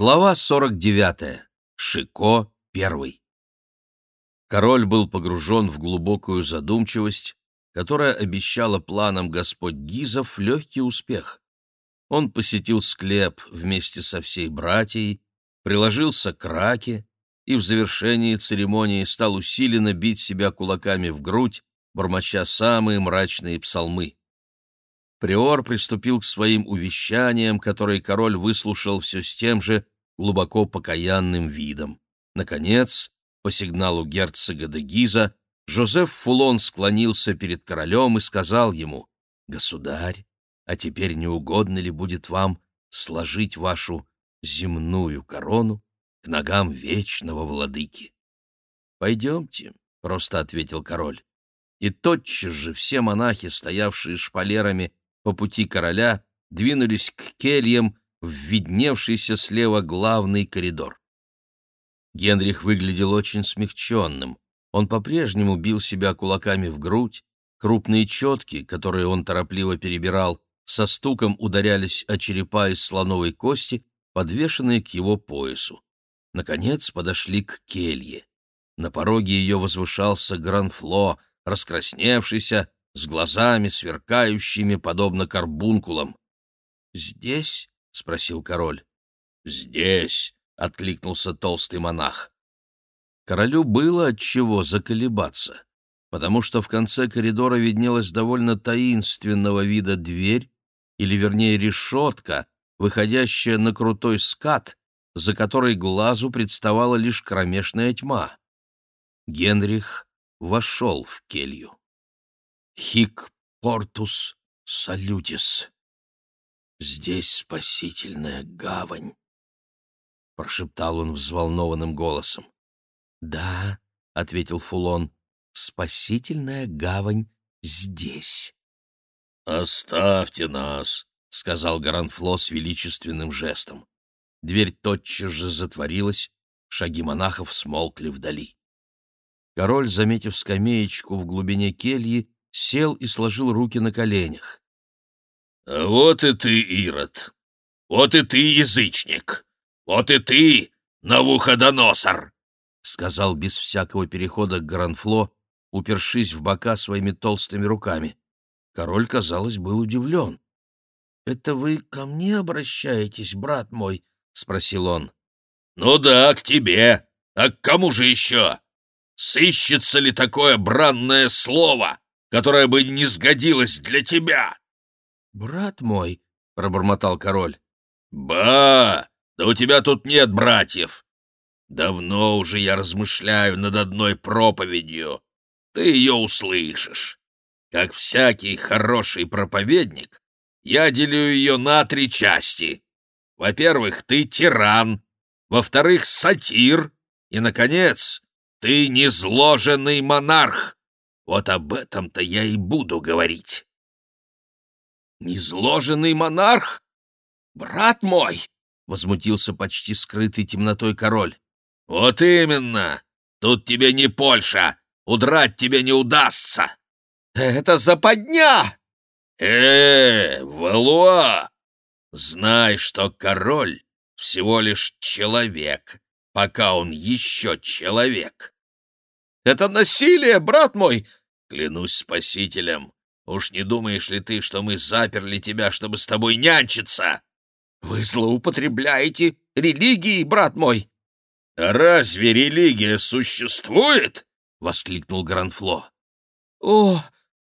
Глава 49. Шико I. Король был погружен в глубокую задумчивость, которая обещала планам Господь Гизов легкий успех. Он посетил склеп вместе со всей братьей, приложился к раке и в завершении церемонии стал усиленно бить себя кулаками в грудь, бормоча самые мрачные псалмы. Приор приступил к своим увещаниям, которые король выслушал все с тем же глубоко покаянным видом. Наконец, по сигналу герцога де Гиза, Жозеф Фулон склонился перед королем и сказал ему, «Государь, а теперь не угодно ли будет вам сложить вашу земную корону к ногам вечного владыки?» «Пойдемте», — просто ответил король. И тотчас же все монахи, стоявшие шпалерами по пути короля двинулись к кельям в видневшийся слева главный коридор. Генрих выглядел очень смягченным. Он по-прежнему бил себя кулаками в грудь, крупные четки, которые он торопливо перебирал, со стуком ударялись о черепа из слоновой кости, подвешенные к его поясу. Наконец подошли к келье. На пороге ее возвышался Гранфло, раскрасневшийся, с глазами сверкающими, подобно карбункулам. «Здесь?» — спросил король. «Здесь!» — откликнулся толстый монах. Королю было от чего заколебаться, потому что в конце коридора виднелась довольно таинственного вида дверь, или, вернее, решетка, выходящая на крутой скат, за которой глазу представала лишь кромешная тьма. Генрих вошел в келью. Хик портус салютис. Здесь спасительная гавань, — прошептал он взволнованным голосом. — Да, — ответил Фулон, — спасительная гавань здесь. — Оставьте нас, — сказал Гаранфло с величественным жестом. Дверь тотчас же затворилась, шаги монахов смолкли вдали. Король, заметив скамеечку в глубине кельи, сел и сложил руки на коленях. «Вот и ты, Ирод! Вот и ты, язычник! Вот и ты, Навуходоносор!» — сказал без всякого перехода Гранфло, упершись в бока своими толстыми руками. Король, казалось, был удивлен. «Это вы ко мне обращаетесь, брат мой?» — спросил он. «Ну да, к тебе. А к кому же еще? Сыщется ли такое бранное слово, которая бы не сгодилась для тебя. — Брат мой, — пробормотал король. — Ба! Да у тебя тут нет братьев. Давно уже я размышляю над одной проповедью. Ты ее услышишь. Как всякий хороший проповедник, я делю ее на три части. Во-первых, ты тиран. Во-вторых, сатир. И, наконец, ты незложенный монарх. Вот об этом-то я и буду говорить. Незложенный монарх? Брат мой! Возмутился почти скрытый темнотой король. Вот именно! Тут тебе не Польша! Удрать тебе не удастся! Это западня! Э, Валуа! Знай, что король всего лишь человек, пока он еще человек. Это насилие, брат мой! Клянусь спасителем, уж не думаешь ли ты, что мы заперли тебя, чтобы с тобой нянчиться? Вы злоупотребляете религией, брат мой. разве религия существует? воскликнул Гранфло. О,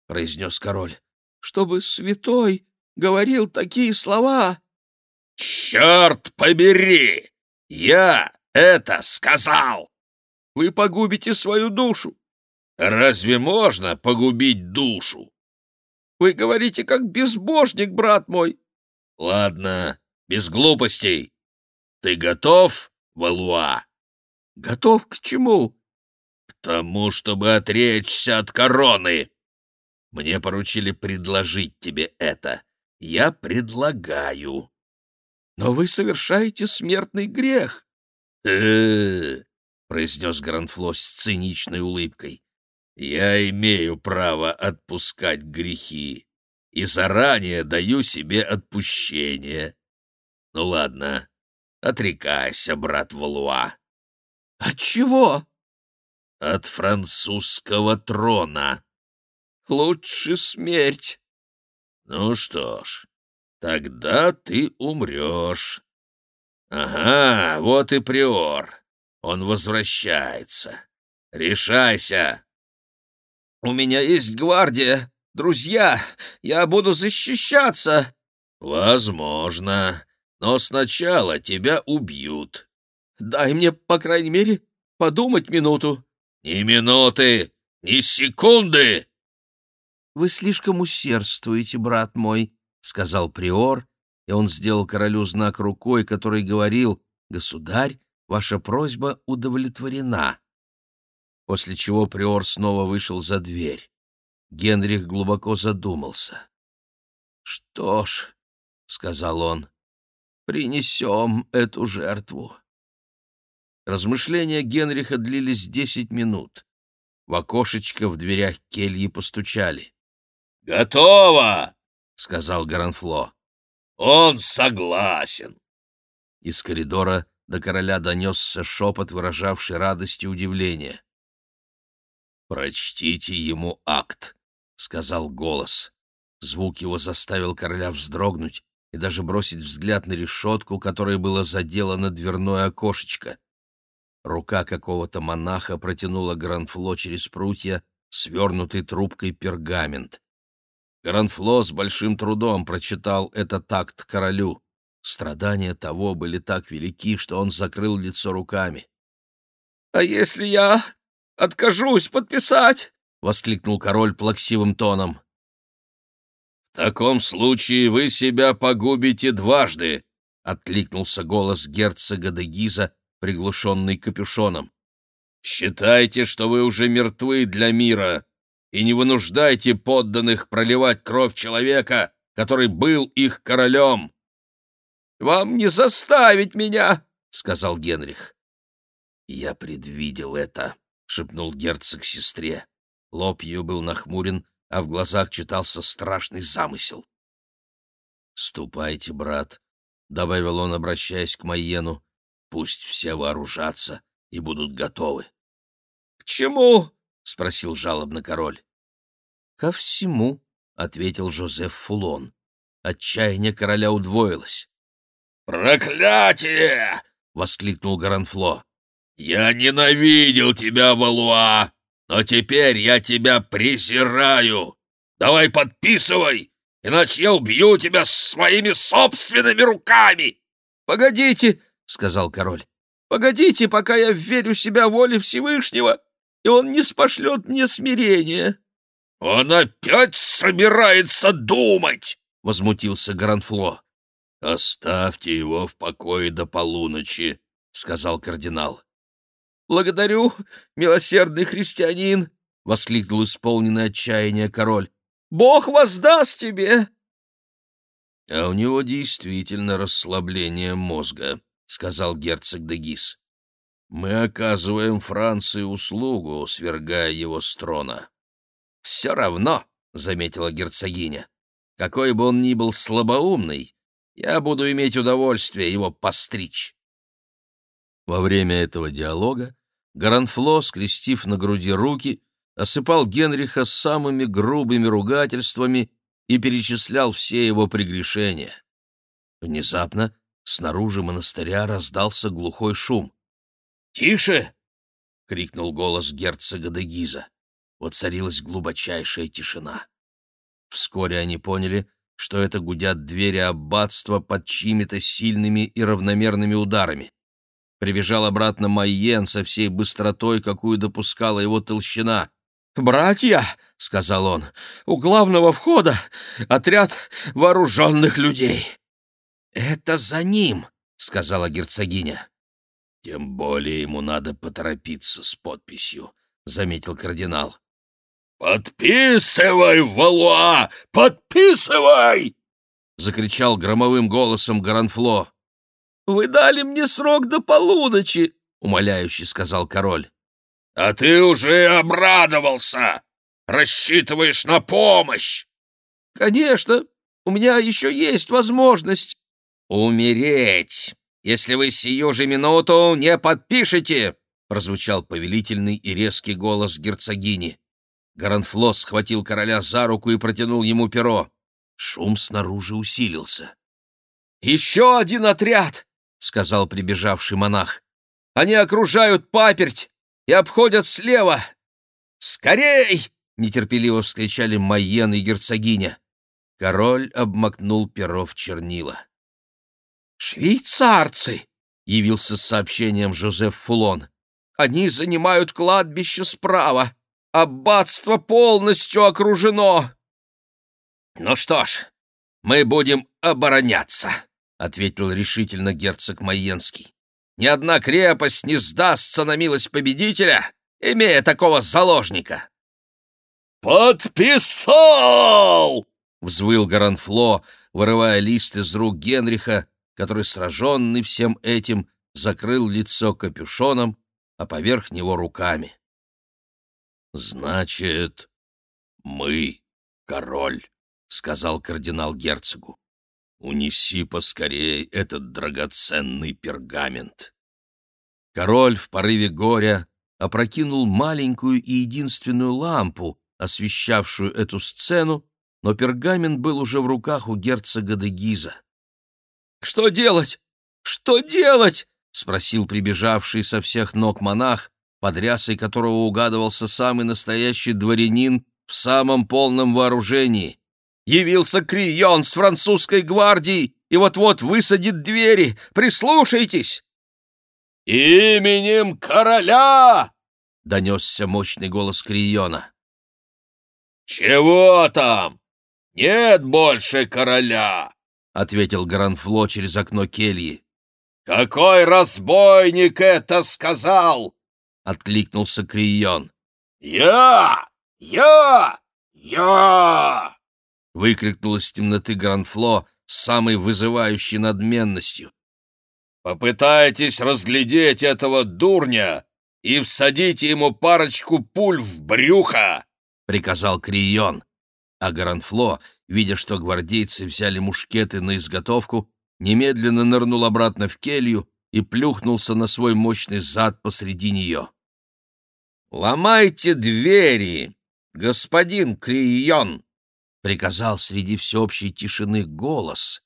произнес король, чтобы святой говорил такие слова. Черт побери! Я это сказал! Вы погубите свою душу. Разве можно погубить душу? Вы говорите, как безбожник, брат мой. Ладно, без глупостей. Ты готов, Валуа? Готов к чему? К тому, чтобы отречься от короны. Мне поручили предложить тебе это. Я предлагаю. Но вы совершаете смертный грех. Э, -э произнес Гранфло с циничной улыбкой. Я имею право отпускать грехи и заранее даю себе отпущение. Ну ладно, Отрекайся, брат Валуа. От чего? От французского трона. Лучше смерть. Ну что ж, тогда ты умрешь. Ага, вот и приор. Он возвращается. Решайся. У меня есть гвардия, друзья. Я буду защищаться. Возможно, но сначала тебя убьют. Дай мне, по крайней мере, подумать минуту. Ни минуты, ни секунды. Вы слишком усердствуете, брат мой, сказал приор, и он сделал королю знак рукой, который говорил: "Государь, ваша просьба удовлетворена". После чего приор снова вышел за дверь. Генрих глубоко задумался. «Что ж», — сказал он, — «принесем эту жертву». Размышления Генриха длились десять минут. В окошечко в дверях кельи постучали. «Готово!» — сказал Гаранфло. «Он согласен!» Из коридора до короля донесся шепот, выражавший радость и удивление. «Прочтите ему акт», — сказал голос. Звук его заставил короля вздрогнуть и даже бросить взгляд на решетку, которой было заделано дверное окошечко. Рука какого-то монаха протянула Гранфло через прутья, свернутый трубкой пергамент. Гранфло с большим трудом прочитал этот такт королю. Страдания того были так велики, что он закрыл лицо руками. — А если я откажусь подписать? — воскликнул король плаксивым тоном. — В таком случае вы себя погубите дважды, — откликнулся голос герцога де Гиза, приглушенный капюшоном. «Считайте, что вы уже мертвы для мира, и не вынуждайте подданных проливать кровь человека, который был их королем». «Вам не заставить меня!» — сказал Генрих. «Я предвидел это», — шепнул герцог сестре. Лоб ее был нахмурен, а в глазах читался страшный замысел. «Ступайте, брат», — добавил он, обращаясь к Майену. Пусть все вооружатся и будут готовы. — К чему? — спросил жалобно король. — Ко всему, — ответил Жозеф Фулон. Отчаяние короля удвоилось. «Проклятие!» — воскликнул Гаранфло. «Я ненавидел тебя, Валуа, но теперь я тебя презираю. Давай подписывай, иначе я убью тебя своими собственными руками!» «Погодите!» сказал король. «Погодите, пока я верю себя воле Всевышнего, и он не спошлет мне смирения». «Он опять собирается думать!» — возмутился Гранфло. «Оставьте его в покое до полуночи», — сказал кардинал. «Благодарю, милосердный христианин!» — воскликнул исполненный отчаяния король. «Бог воздаст тебе!» А у него действительно расслабление мозга, сказал герцог де Гис. «Мы оказываем Франции услугу, свергая его с трона». «Все равно», — заметила герцогиня, — «какой бы он ни был слабоумный, я буду иметь удовольствие его постричь». Во время этого диалога Гаранфло, скрестив на груди руки, осыпал Генриха самыми грубыми ругательствами и перечислял все его прегрешения. Внезапно Снаружи монастыря раздался глухой шум. «Тише!» — крикнул голос герцога де Гиза. Воцарилась глубочайшая тишина. Вскоре они поняли, что это гудят двери аббатства под чьими-то сильными и равномерными ударами. Прибежал обратно Майен со всей быстротой, какую допускала его толщина. «Братья!» — сказал он. «У главного входа отряд вооруженных людей!» «Это за ним», — сказала герцогиня. «Тем более ему надо поторопиться с подписью», — заметил кардинал. «Подписывай, Валуа! Подписывай!» — закричал громовым голосом Гаранфло. «Вы дали мне срок до полуночи», — умоляюще сказал король. «А ты уже обрадовался! Рассчитываешь на помощь!» «Конечно, у меня еще есть возможность». «Умереть!» если вы сию же минуту не подпишете!» прозвучал повелительный и резкий голос герцогини. Гаранфлос схватил короля за руку и протянул ему перо. Шум снаружи усилился. «Еще один отряд!» — сказал прибежавший монах. «Они окружают паперть и обходят слева!» «Скорей!» — нетерпеливо вскричали Майен и герцогиня. Король обмакнул перо в чернила. «Швейцарцы!» — явился с сообщением Жозеф Фулон. «Они занимают кладбище справа. Аббатство полностью окружено!» «Ну что ж, мы будем обороняться», — ответил решительно герцог Майенский. «Ни одна крепость не сдастся на милость победителя, имея такого заложника». «Подписал!» — взвыл Гаранфло, вырывая лист из рук Генриха который, сраженный всем этим, закрыл лицо капюшоном, а поверх него руками. «Значит, мы, король», — сказал кардинал герцогу. «Унеси поскорей этот драгоценный пергамент». Король в порыве горя опрокинул маленькую и единственную лампу, освещавшую эту сцену, но пергамент был уже в руках у герцога де Гиза. «Что делать? Что делать?» — спросил прибежавший со всех ног монах, под которого угадывался самый настоящий дворянин в самом полном вооружении. «Явился Крион с французской гвардией и вот-вот высадит двери. Прислушайтесь!» «Именем короля!» — донесся мощный голос Криона. «Чего там? Нет больше короля!» — ответил Гранфло через окно кельи. «Какой разбойник это сказал?» — откликнулся Крион. «Я! Я! Я!» — выкрикнул из темноты Гранфло с самой вызывающей надменностью. «Попытайтесь разглядеть этого дурня и всадите ему парочку пуль в брюхо!» — приказал Крион. А Гаранфло, видя, что гвардейцы взяли мушкеты на изготовку, немедленно нырнул обратно в келью и плюхнулся на свой мощный зад посреди нее. «Ломайте двери, господин Крион!» — приказал среди всеобщей тишины голос,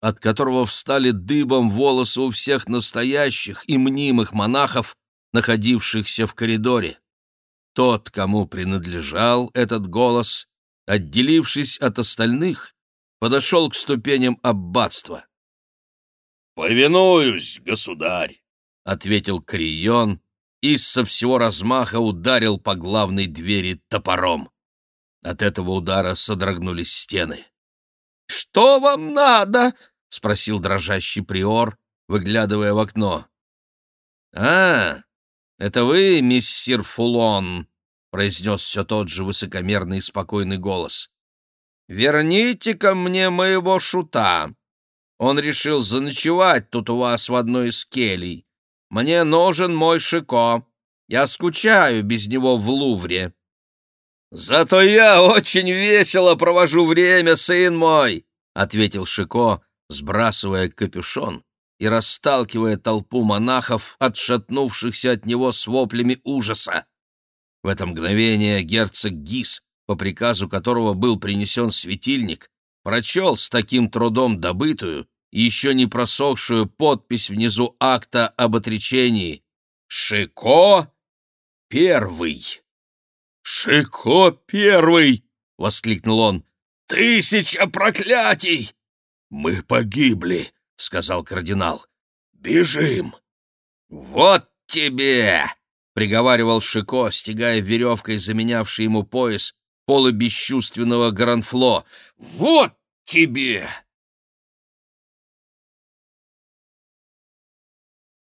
от которого встали дыбом волосы у всех настоящих и мнимых монахов, находившихся в коридоре. Тот, кому принадлежал этот голос, отделившись от остальных, подошел к ступеням аббатства. «Повинуюсь, государь!» — ответил Крион и со всего размаха ударил по главной двери топором. От этого удара содрогнулись стены. «Что вам надо?» — спросил дрожащий приор, выглядывая в окно. «А, это вы, миссир Фулон?» — произнес все тот же высокомерный и спокойный голос. верните ко мне моего шута. Он решил заночевать тут у вас в одной из келей. Мне нужен мой Шико. Я скучаю без него в Лувре». «Зато я очень весело провожу время, сын мой!» — ответил Шико, сбрасывая капюшон и расталкивая толпу монахов, отшатнувшихся от него с воплями ужаса. В это мгновение герцог Гис, по приказу которого был принесен светильник, прочел с таким трудом добытую еще не просохшую подпись внизу акта об отречении «Шико первый». «Шико первый!» — воскликнул он. «Тысяча проклятий!» «Мы погибли», — сказал кардинал. «Бежим!» «Вот тебе!» — приговаривал Шико, стягая веревкой заменявший ему пояс полубесчувственного Гранфло. «Вот тебе!»